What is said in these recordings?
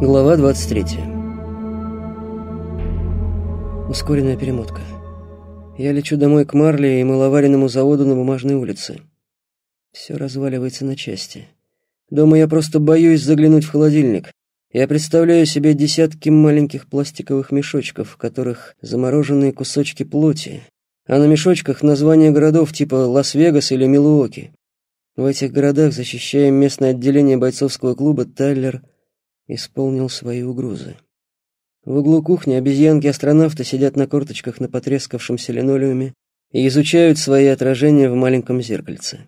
Глава 23. Ускоренная перемотка. Я лечу домой к Марли и маловаренному заводу на Бумажной улице. Все разваливается на части. Дома я просто боюсь заглянуть в холодильник. Я представляю себе десятки маленьких пластиковых мешочков, в которых замороженные кусочки плоти, а на мешочках названия городов типа Лас-Вегас или Милуоки. В этих городах, защищая местное отделение бойцовского клуба, Тайлер исполнил свои угрозы. В углу кухни обезьянки-астронавты сидят на корточках на потрескавшемся линолеуме и изучают свои отражения в маленьком зеркальце.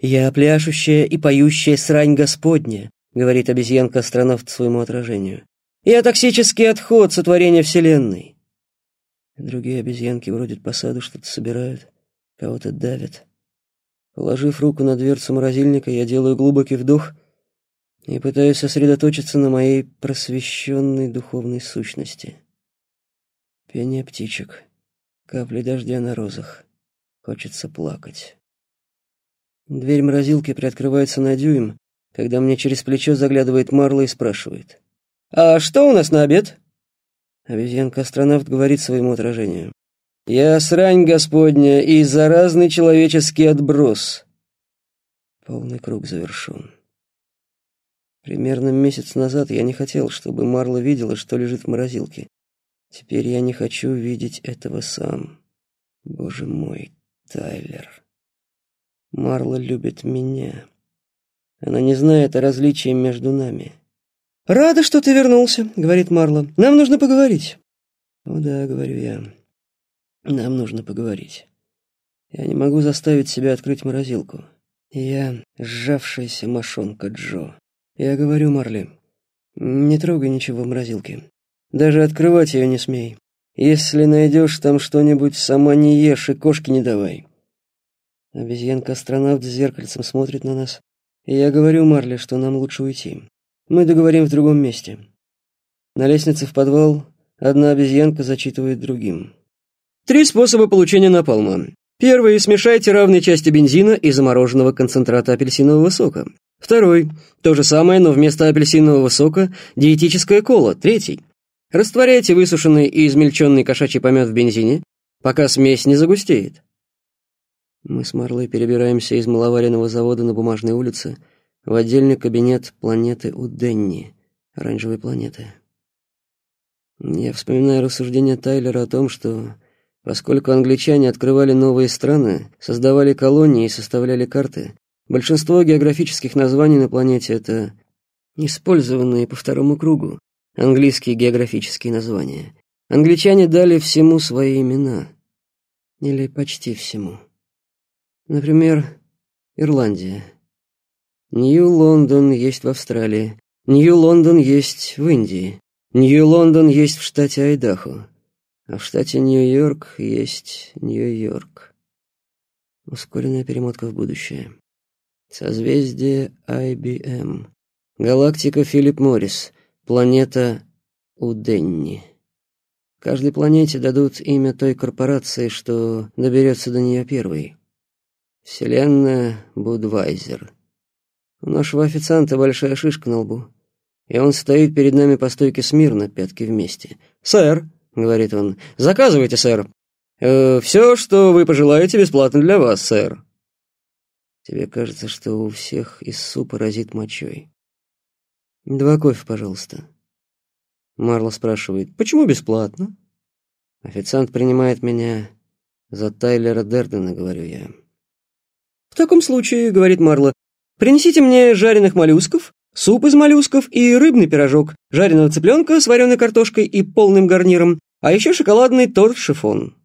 «Я пляшущая и поющая срань Господня», — говорит обезьянка-астронавт своему отражению. «Я токсический отход сотворения Вселенной». Другие обезьянки бродят по саду, что-то собирают, кого-то давят. Положив руку на дверцу морозильника, я делаю глубокий вдох и пытаюсь сосредоточиться на моей просвещенной духовной сущности. Пение птичек, капли дождя на розах. Хочется плакать. Дверь морозилки приоткрывается на дюйм, когда мне через плечо заглядывает Марла и спрашивает. «А что у нас на обед?» Обезьянка-астронавт говорит своему отражению. Я срань Господня и заразный человеческий отброс. Полный круг завершен. Примерно месяц назад я не хотел, чтобы Марла видела, что лежит в морозилке. Теперь я не хочу видеть этого сам. Боже мой, Тайлер. Марла любит меня. Она не знает о различии между нами. «Рада, что ты вернулся», — говорит Марла. «Нам нужно поговорить». «О да», — говорю я. Нам нужно поговорить. Я не могу заставить себя открыть морозилку. Я сжавшаяся мошонка Джо. Я говорю Марли, не трогай ничего в морозилке. Даже открывать ее не смей. Если найдешь там что-нибудь, сама не ешь и кошки не давай. Обезьянка-астронавт с зеркальцем смотрит на нас. И я говорю Марли, что нам лучше уйти. Мы договорим в другом месте. На лестнице в подвал одна обезьянка зачитывает другим. Три способа получения напалма. Первый – смешайте равные части бензина и замороженного концентрата апельсинового сока. Второй – то же самое, но вместо апельсинового сока – диетическая кола. Третий – растворяйте высушенный и измельченный кошачий помет в бензине, пока смесь не загустеет. Мы с Марлой перебираемся из маловаренного завода на Бумажной улице в отдельный кабинет планеты у Денни, оранжевой планеты. Я вспоминаю рассуждения Тайлера о том, что Поскольку англичане открывали новые страны, создавали колонии и составляли карты, большинство географических названий на планете — это использованные по второму кругу английские географические названия. Англичане дали всему свои имена. Или почти всему. Например, Ирландия. Нью-Лондон есть в Австралии. Нью-Лондон есть в Индии. Нью-Лондон есть в штате Айдахо. А в штате Нью-Йорк есть Нью-Йорк. Ускоренная перемотка в будущее. Созвездие IBM. Галактика Филипп Моррис. Планета Уденни. Каждой планете дадут имя той корпорации, что доберется до нее первой. Вселенная Будвайзер. У нашего официанта большая шишка на лбу. И он стоит перед нами по стойке смирно, пятки вместе. «Сэр!» — говорит он. «Заказывайте, сэр. Э, все, что вы пожелаете, бесплатно для вас, сэр». Тебе кажется, что у всех из супа разит мочой. «Два кофе, пожалуйста». Марло спрашивает, «Почему бесплатно?» Официант принимает меня за Тайлера Дердена, говорю я. «В таком случае, — говорит Марло, — принесите мне жареных моллюсков, суп из моллюсков и рыбный пирожок, жареного цыпленка с вареной картошкой и полным гарниром, а еще шоколадный торт-шифон.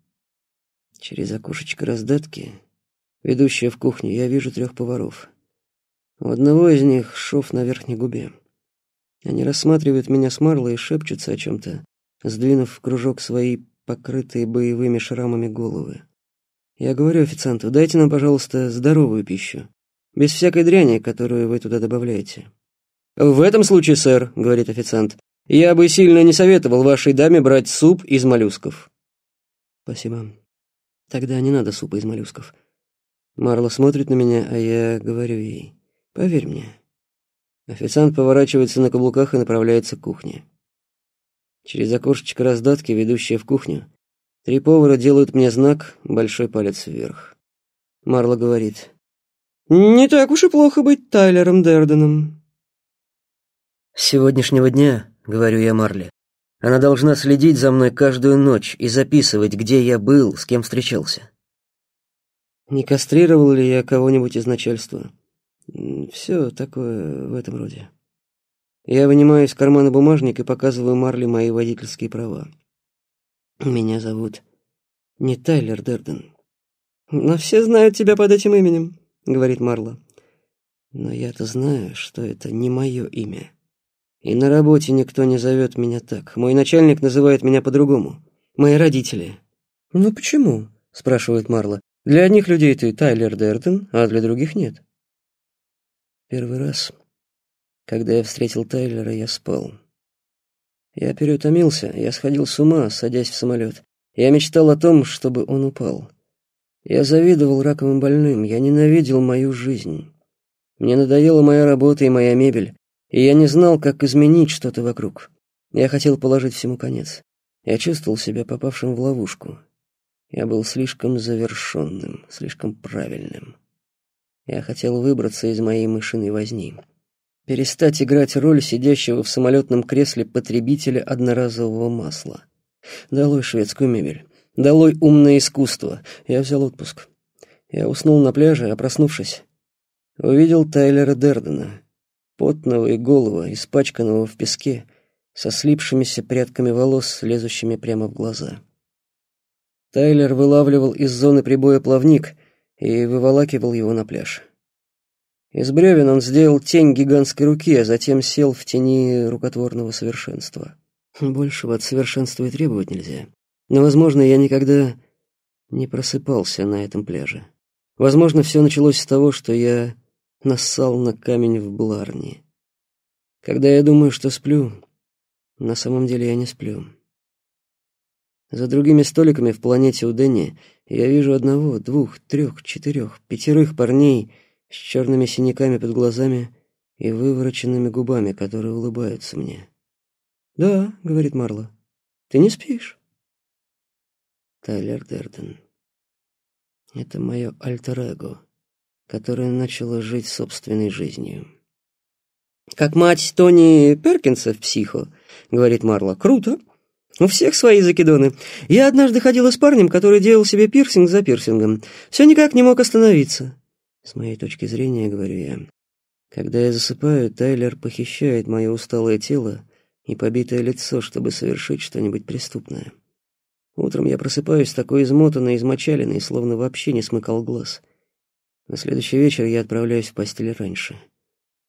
Через окошечко раздатки, ведущее в кухню, я вижу трех поваров. У одного из них шов на верхней губе. Они рассматривают меня с Марлой и шепчутся о чем-то, сдвинув в кружок свои покрытые боевыми шрамами головы. Я говорю официанту, дайте нам, пожалуйста, здоровую пищу, без всякой дряни, которую вы туда добавляете. «В этом случае, сэр», — говорит официант, — «я бы сильно не советовал вашей даме брать суп из моллюсков». «Спасибо. Тогда не надо супа из моллюсков». Марла смотрит на меня, а я говорю ей, «Поверь мне, Официант поворачивается на каблуках и направляется к кухне. Через окошечко раздатки, ведущее в кухню, три повара делают мне знак «большой палец вверх». Марла говорит, «Не так уж и плохо быть Тайлером Дерденом». С сегодняшнего дня, говорю я Марле, она должна следить за мной каждую ночь и записывать, где я был, с кем встречался. Не кастрировал ли я кого-нибудь из начальства? Все такое в этом роде. Я вынимаю из кармана бумажник и показываю Марли мои водительские права. Меня зовут не Тайлер Дерден. Но все знают тебя под этим именем, говорит Марла. Но я-то знаю, что это не мое имя. И на работе никто не зовет меня так. Мой начальник называет меня по-другому. Мои родители. Ну почему? спрашивает Марла. Для одних людей ты Тайлер Дерден, а для других нет. Первый раз когда я встретил Тайлера, я спал. Я переутомился, я сходил с ума, садясь в самолет. Я мечтал о том, чтобы он упал. Я завидовал раковым больным, я ненавидел мою жизнь. Мне надоела моя работа и моя мебель, и я не знал, как изменить что-то вокруг. Я хотел положить всему конец. Я чувствовал себя попавшим в ловушку. Я был слишком завершенным, слишком правильным. Я хотел выбраться из моей мышиной возни перестать играть роль сидящего в самолетном кресле потребителя одноразового масла. Долой шведскую мебель, долой умное искусство. Я взял отпуск. Я уснул на пляже, а проснувшись, увидел Тайлера Дердена, потного и голого, испачканного в песке, со слипшимися прядками волос, лезущими прямо в глаза. Тайлер вылавливал из зоны прибоя плавник и выволакивал его на пляж. Из бревен он сделал тень гигантской руки, а затем сел в тени рукотворного совершенства. Большего от совершенства и требовать нельзя. Но, возможно, я никогда не просыпался на этом пляже. Возможно, все началось с того, что я нассал на камень в Бларне. Когда я думаю, что сплю, на самом деле я не сплю. За другими столиками в планете у Дэнни я вижу одного, двух, трех, четырех, пятерых парней — с черными синяками под глазами и вывороченными губами, которые улыбаются мне. «Да», — говорит Марла, — «ты не спишь». Тайлер Дерден. Это мое альтер-эго, которое начало жить собственной жизнью. «Как мать Тони Перкинса в «Психо», — говорит Марла. «Круто. У всех свои закидоны. Я однажды ходила с парнем, который делал себе пирсинг за пирсингом. Все никак не мог остановиться. С моей точки зрения, говорю я, когда я засыпаю, Тайлер похищает мое усталое тело и побитое лицо, чтобы совершить что-нибудь преступное. Утром я просыпаюсь такой измотанный, измочаленный, словно вообще не смыкал глаз. На следующий вечер я отправляюсь в постель раньше.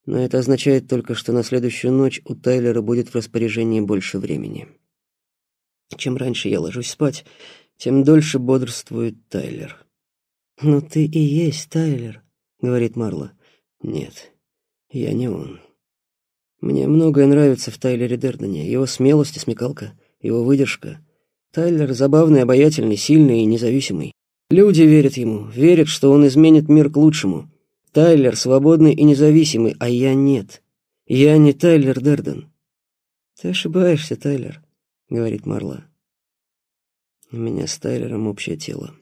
Но это означает только, что на следующую ночь у Тайлера будет в распоряжении больше времени. Чем раньше я ложусь спать, тем дольше бодрствует Тайлер. «Но ты и есть Тайлер», — говорит Марла. «Нет, я не он. Мне многое нравится в Тайлере Дердене. Его смелость и смекалка, его выдержка. Тайлер забавный, обаятельный, сильный и независимый. Люди верят ему, верят, что он изменит мир к лучшему. Тайлер свободный и независимый, а я нет. Я не Тайлер Дерден». «Ты ошибаешься, Тайлер», — говорит Марла. У меня с Тайлером общее тело.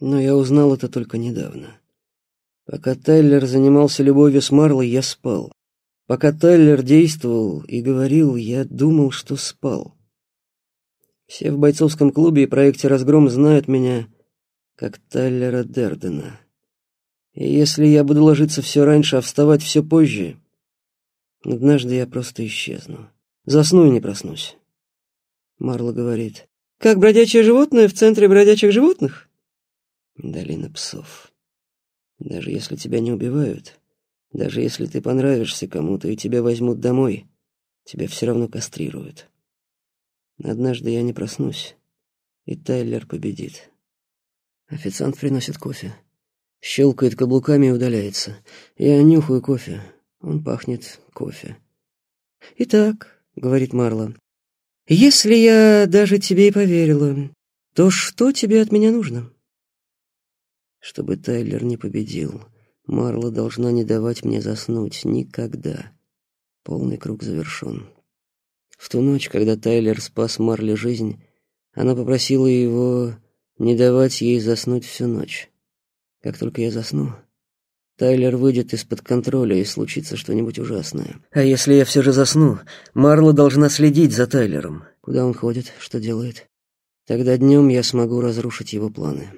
Но я узнал это только недавно. Пока Тайлер занимался любовью с Марлой, я спал. Пока Тайлер действовал и говорил, я думал, что спал. Все в бойцовском клубе и проекте «Разгром» знают меня как Тайлера Дердена. И если я буду ложиться все раньше, а вставать все позже, однажды я просто исчезну. Засну и не проснусь. Марла говорит, «Как бродячее животное в центре бродячих животных?» Долина псов. Даже если тебя не убивают, даже если ты понравишься кому-то и тебя возьмут домой, тебя все равно кастрируют. Однажды я не проснусь, и Тайлер победит. Официант приносит кофе. Щелкает каблуками и удаляется. Я нюхаю кофе. Он пахнет кофе. «Итак», — говорит Марла, — «если я даже тебе и поверила, то что тебе от меня нужно?» Чтобы Тайлер не победил, Марла должна не давать мне заснуть никогда. Полный круг завершен. В ту ночь, когда Тайлер спас Марли жизнь, она попросила его не давать ей заснуть всю ночь. Как только я засну, Тайлер выйдет из-под контроля и случится что-нибудь ужасное. А если я все же засну, Марла должна следить за Тайлером. Куда он ходит, что делает? Тогда днем я смогу разрушить его планы.